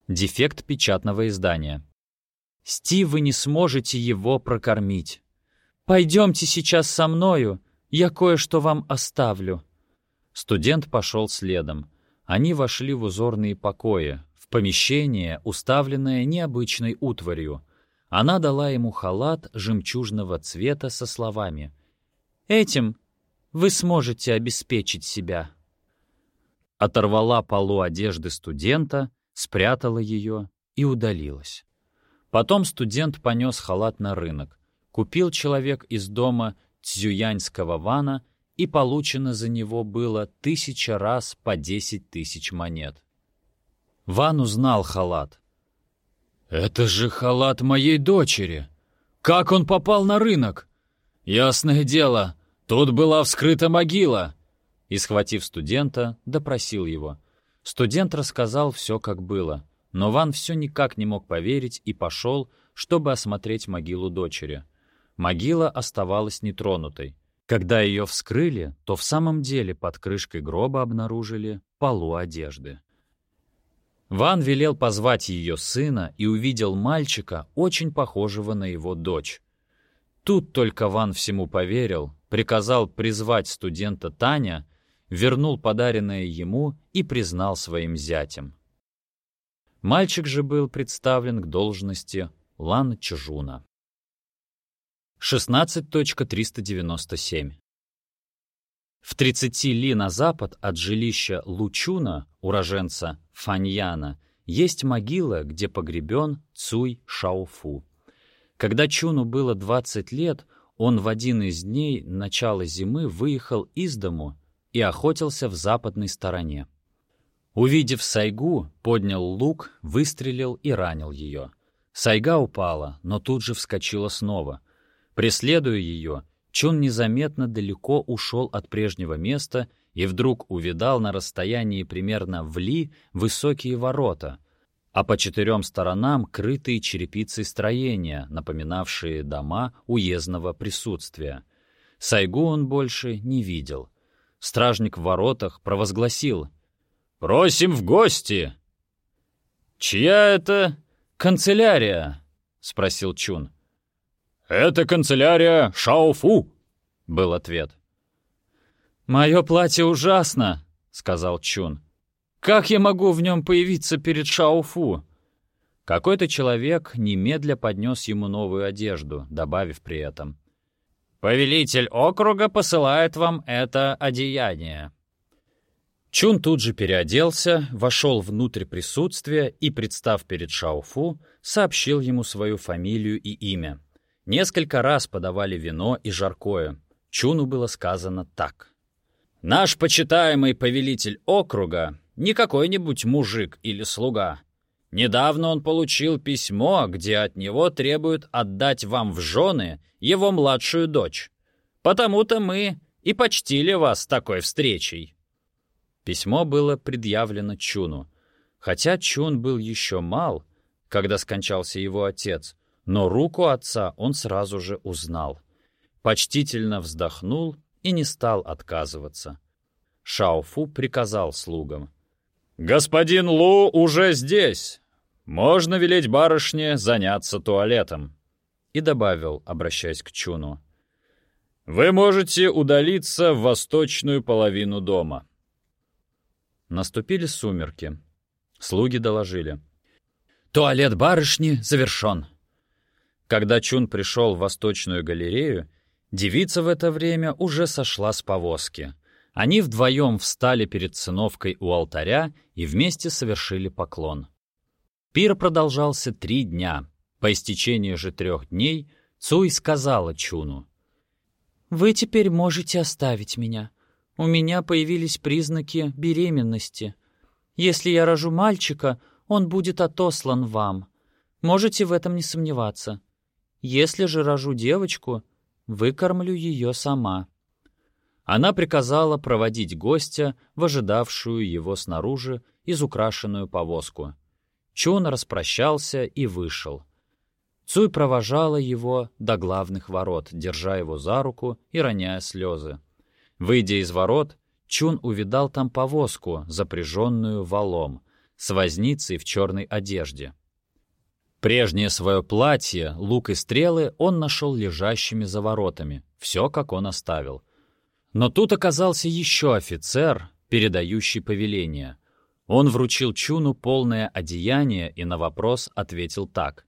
Дефект печатного издания. Стив, вы не сможете его прокормить. Пойдемте сейчас со мною, я кое-что вам оставлю. Студент пошел следом. Они вошли в узорные покои, в помещение, уставленное необычной утварью. Она дала ему халат жемчужного цвета со словами «Этим вы сможете обеспечить себя». Оторвала полу одежды студента — спрятала ее и удалилась. Потом студент понес халат на рынок. Купил человек из дома цзюяньского вана, и получено за него было тысяча раз по десять тысяч монет. Ван узнал халат. «Это же халат моей дочери! Как он попал на рынок? Ясное дело, тут была вскрыта могила!» и, схватив студента, допросил его. Студент рассказал все, как было, но Ван все никак не мог поверить и пошел, чтобы осмотреть могилу дочери. Могила оставалась нетронутой. Когда ее вскрыли, то в самом деле под крышкой гроба обнаружили полу одежды. Ван велел позвать ее сына и увидел мальчика, очень похожего на его дочь. Тут только Ван всему поверил, приказал призвать студента Таня, вернул подаренное ему и признал своим зятем. Мальчик же был представлен к должности Лан Чжуна. 16.397 В 30 ли на запад от жилища Лучуна, уроженца Фаньяна, есть могила, где погребен Цуй Шаофу. Когда Чуну было 20 лет, он в один из дней начала зимы выехал из дому и охотился в западной стороне. Увидев Сайгу, поднял лук, выстрелил и ранил ее. Сайга упала, но тут же вскочила снова. Преследуя ее, Чун незаметно далеко ушел от прежнего места и вдруг увидал на расстоянии примерно в ли высокие ворота, а по четырем сторонам крытые черепицей строения, напоминавшие дома уездного присутствия. Сайгу он больше не видел. Стражник в воротах провозгласил «Просим в гости!» «Чья это канцелярия?» — спросил Чун. «Это канцелярия Шаофу», — был ответ. «Мое платье ужасно», — сказал Чун. «Как я могу в нем появиться перед Шаофу?» Какой-то человек немедля поднес ему новую одежду, добавив при этом. «Повелитель округа посылает вам это одеяние». Чун тут же переоделся, вошел внутрь присутствия и, представ перед Шаофу, сообщил ему свою фамилию и имя. Несколько раз подавали вино и жаркое. Чуну было сказано так. «Наш почитаемый повелитель округа не какой-нибудь мужик или слуга. Недавно он получил письмо, где от него требуют отдать вам в жены его младшую дочь. Потому-то мы и почтили вас такой встречей». Письмо было предъявлено Чуну. Хотя Чун был еще мал, когда скончался его отец — но руку отца он сразу же узнал. Почтительно вздохнул и не стал отказываться. Шаофу приказал слугам. «Господин Лу уже здесь. Можно велеть барышне заняться туалетом». И добавил, обращаясь к Чуну. «Вы можете удалиться в восточную половину дома». Наступили сумерки. Слуги доложили. «Туалет барышни завершен». Когда Чун пришел в Восточную галерею, девица в это время уже сошла с повозки. Они вдвоем встали перед сыновкой у алтаря и вместе совершили поклон. Пир продолжался три дня. По истечении же трех дней Цуй сказала Чуну. «Вы теперь можете оставить меня. У меня появились признаки беременности. Если я рожу мальчика, он будет отослан вам. Можете в этом не сомневаться. Если же рожу девочку, выкормлю ее сама». Она приказала проводить гостя в ожидавшую его снаружи изукрашенную повозку. Чун распрощался и вышел. Цуй провожала его до главных ворот, держа его за руку и роняя слезы. Выйдя из ворот, Чун увидал там повозку, запряженную валом, с возницей в черной одежде. Прежнее свое платье, лук и стрелы он нашел лежащими за воротами. Все, как он оставил. Но тут оказался еще офицер, передающий повеление. Он вручил Чуну полное одеяние и на вопрос ответил так.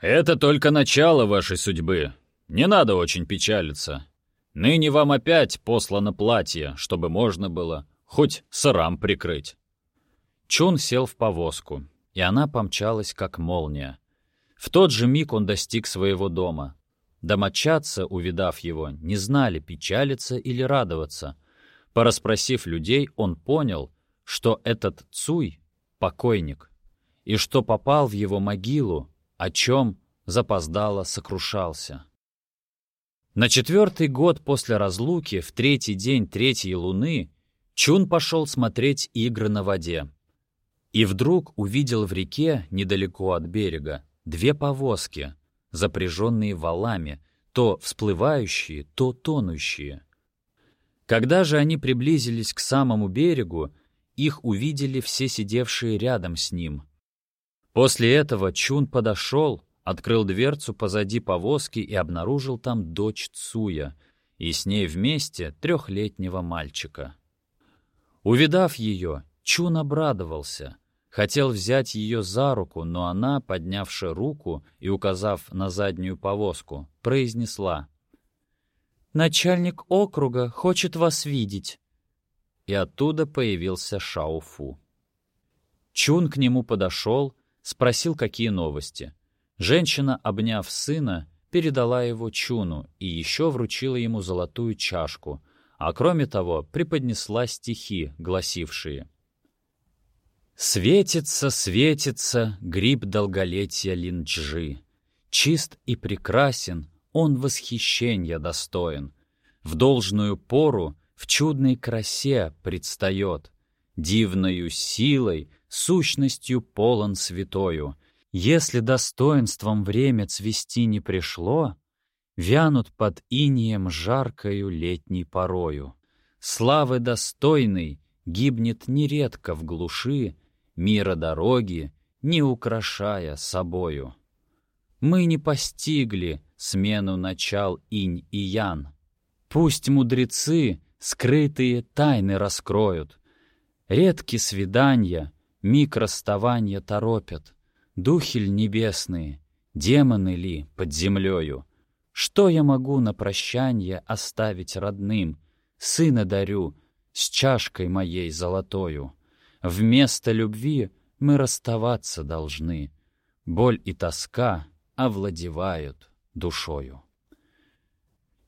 «Это только начало вашей судьбы. Не надо очень печалиться. Ныне вам опять послано платье, чтобы можно было хоть сырам прикрыть». Чун сел в повозку, и она помчалась, как молния. В тот же миг он достиг своего дома. Домочадцы, увидав его, не знали, печалиться или радоваться. Пораспросив людей, он понял, что этот Цуй — покойник, и что попал в его могилу, о чем запоздало сокрушался. На четвертый год после разлуки, в третий день третьей луны, Чун пошел смотреть игры на воде. И вдруг увидел в реке, недалеко от берега, две повозки, запряженные валами, то всплывающие, то тонущие. Когда же они приблизились к самому берегу, их увидели все сидевшие рядом с ним. После этого Чун подошел, открыл дверцу позади повозки и обнаружил там дочь Цуя, и с ней вместе трехлетнего мальчика. Увидав ее, Чун обрадовался — Хотел взять ее за руку, но она, поднявши руку и указав на заднюю повозку, произнесла. «Начальник округа хочет вас видеть». И оттуда появился Шауфу. Чун к нему подошел, спросил, какие новости. Женщина, обняв сына, передала его Чуну и еще вручила ему золотую чашку, а кроме того преподнесла стихи, гласившие — Светится, светится гриб долголетия линджи. Чист и прекрасен, он восхищения достоин. В должную пору в чудной красе предстает, Дивною силой, сущностью полон святою. Если достоинством время цвести не пришло, Вянут под инием жаркою летней порою. Славы достойный гибнет нередко в глуши, мира дороги, не украшая собою. Мы не постигли смену начал инь и ян. Пусть мудрецы скрытые тайны раскроют. Редки свидания, миг расставания торопят. Духель небесные, демоны ли под землею? Что я могу на прощанье оставить родным? Сына дарю с чашкой моей золотою. Вместо любви мы расставаться должны. Боль и тоска овладевают душою.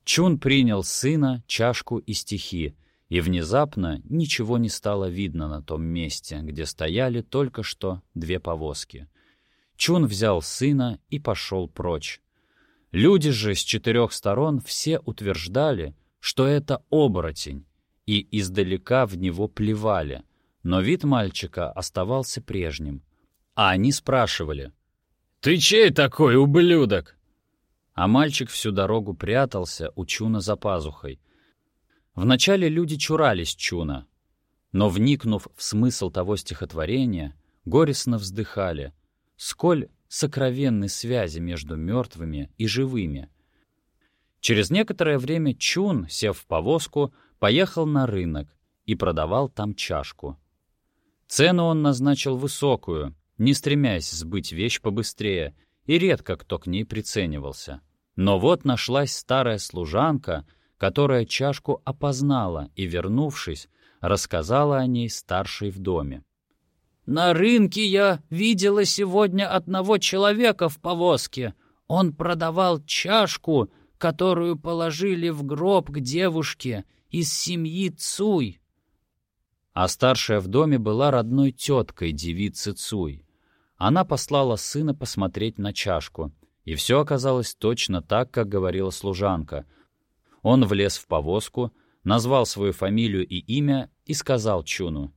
Чун принял сына, чашку и стихи, и внезапно ничего не стало видно на том месте, где стояли только что две повозки. Чун взял сына и пошел прочь. Люди же с четырех сторон все утверждали, что это оборотень, и издалека в него плевали — но вид мальчика оставался прежним. А они спрашивали. «Ты чей такой, ублюдок?» А мальчик всю дорогу прятался у Чуна за пазухой. Вначале люди чурались Чуна, но, вникнув в смысл того стихотворения, горестно вздыхали, сколь сокровенны связи между мертвыми и живыми. Через некоторое время Чун, сев в повозку, поехал на рынок и продавал там чашку. Цену он назначил высокую, не стремясь сбыть вещь побыстрее, и редко кто к ней приценивался. Но вот нашлась старая служанка, которая чашку опознала и, вернувшись, рассказала о ней старшей в доме. «На рынке я видела сегодня одного человека в повозке. Он продавал чашку, которую положили в гроб к девушке из семьи Цуй а старшая в доме была родной теткой девицы Цуй. Она послала сына посмотреть на чашку, и все оказалось точно так, как говорила служанка. Он влез в повозку, назвал свою фамилию и имя и сказал Чуну.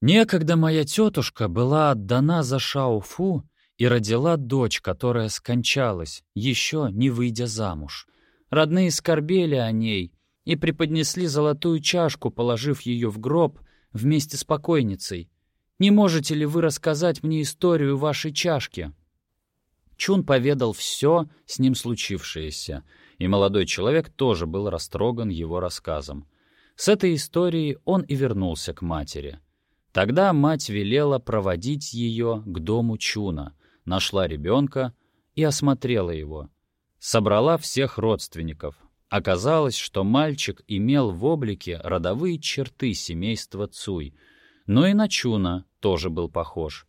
«Некогда моя тетушка была отдана за Шауфу и родила дочь, которая скончалась, еще не выйдя замуж. Родные скорбели о ней и преподнесли золотую чашку, положив ее в гроб вместе с покойницей. Не можете ли вы рассказать мне историю вашей чашки?» Чун поведал все с ним случившееся, и молодой человек тоже был растроган его рассказом. С этой историей он и вернулся к матери. Тогда мать велела проводить ее к дому Чуна, нашла ребенка и осмотрела его. Собрала всех родственников, Оказалось, что мальчик имел в облике родовые черты семейства Цуй, но и на Чуна тоже был похож.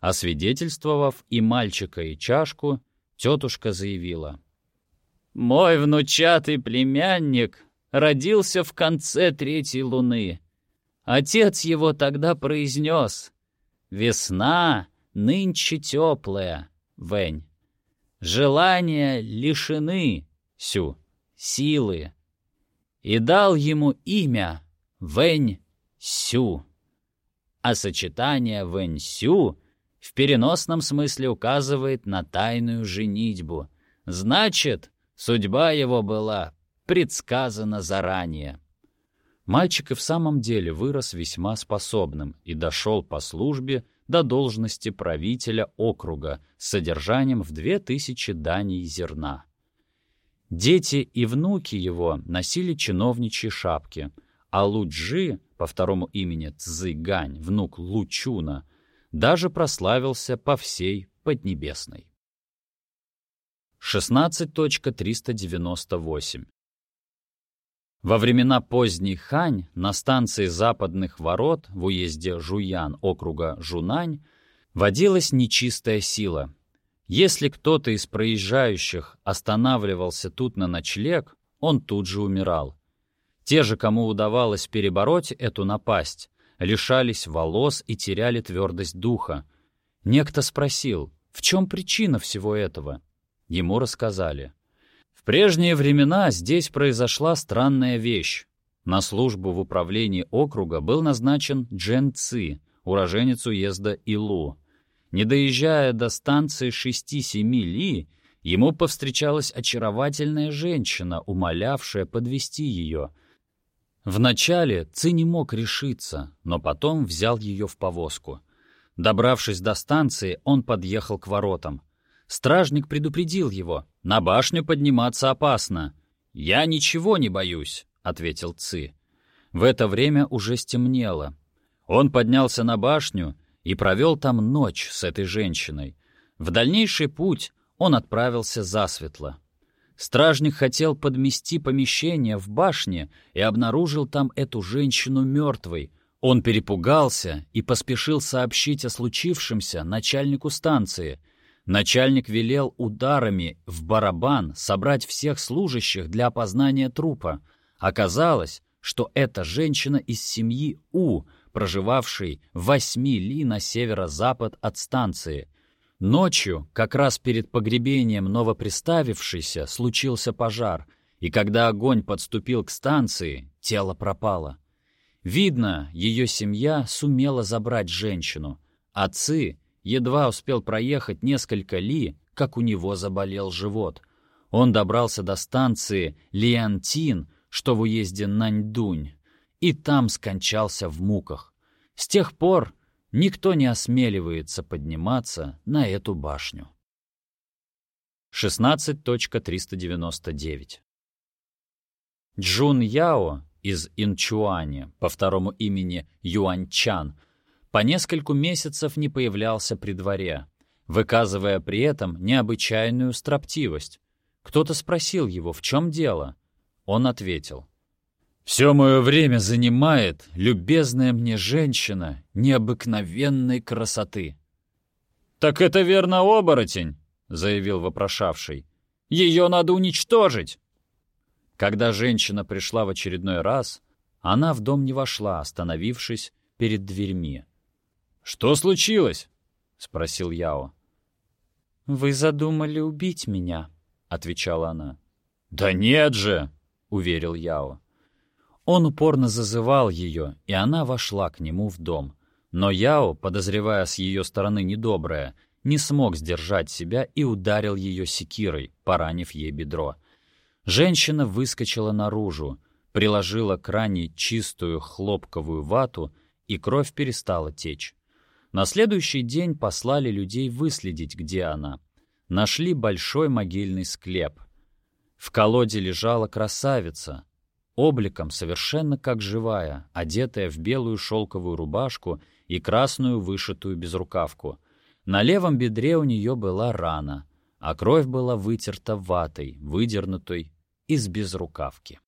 Освидетельствовав и мальчика, и чашку, тетушка заявила. «Мой внучатый племянник родился в конце третьей луны. Отец его тогда произнес «Весна нынче теплая, Вэнь. Желания лишены, Сю» силы, и дал ему имя Вэнь Сю. А сочетание Вэнь-Сю в переносном смысле указывает на тайную женитьбу. Значит, судьба его была предсказана заранее. Мальчик и в самом деле вырос весьма способным и дошел по службе до должности правителя округа с содержанием в две тысячи даней зерна. Дети и внуки его носили чиновничьи шапки, а Луджи, по второму имени Цзыгань, внук Лучуна, даже прославился по всей Поднебесной. 16.398 Во времена поздней Хань на станции западных ворот в уезде Жуян округа Жунань водилась нечистая сила — если кто-то из проезжающих останавливался тут на ночлег, он тут же умирал. Те же, кому удавалось перебороть эту напасть, лишались волос и теряли твердость духа. Некто спросил, в чем причина всего этого? Ему рассказали. В прежние времена здесь произошла странная вещь. На службу в управлении округа был назначен Джен Ци, уроженец уезда Илу. Не доезжая до станции шести-семи ли, ему повстречалась очаровательная женщина, умолявшая подвести ее. Вначале Ци не мог решиться, но потом взял ее в повозку. Добравшись до станции, он подъехал к воротам. Стражник предупредил его. «На башню подниматься опасно». «Я ничего не боюсь», — ответил Ци. В это время уже стемнело. Он поднялся на башню и провел там ночь с этой женщиной. В дальнейший путь он отправился засветло. Стражник хотел подмести помещение в башне и обнаружил там эту женщину мертвой. Он перепугался и поспешил сообщить о случившемся начальнику станции. Начальник велел ударами в барабан собрать всех служащих для опознания трупа. Оказалось, что эта женщина из семьи У — проживавший в восьми ли на северо-запад от станции. Ночью, как раз перед погребением новоприставившейся, случился пожар, и когда огонь подступил к станции, тело пропало. Видно, ее семья сумела забрать женщину. Отцы едва успел проехать несколько ли, как у него заболел живот. Он добрался до станции Лиантин, что в уезде Наньдунь, и там скончался в муках. С тех пор никто не осмеливается подниматься на эту башню. 16.399 Джун Яо из Инчуани, по второму имени Юаньчан, по нескольку месяцев не появлялся при дворе, выказывая при этом необычайную строптивость. Кто-то спросил его, в чем дело. Он ответил, все мое время занимает любезная мне женщина необыкновенной красоты. «Так это верно оборотень», — заявил вопрошавший. «Ее надо уничтожить». Когда женщина пришла в очередной раз, она в дом не вошла, остановившись перед дверьми. «Что случилось?» — спросил Яо. «Вы задумали убить меня», — отвечала она. «Да нет же!» — уверил Яо. Он упорно зазывал ее, и она вошла к нему в дом. Но Яо, подозревая с ее стороны недоброе, не смог сдержать себя и ударил ее секирой, поранив ей бедро. Женщина выскочила наружу, приложила к ране чистую хлопковую вату, и кровь перестала течь. На следующий день послали людей выследить, где она. Нашли большой могильный склеп. В колоде лежала красавица, обликом совершенно как живая, одетая в белую шелковую рубашку и красную вышитую безрукавку. На левом бедре у нее была рана, а кровь была вытерта ватой, выдернутой из безрукавки.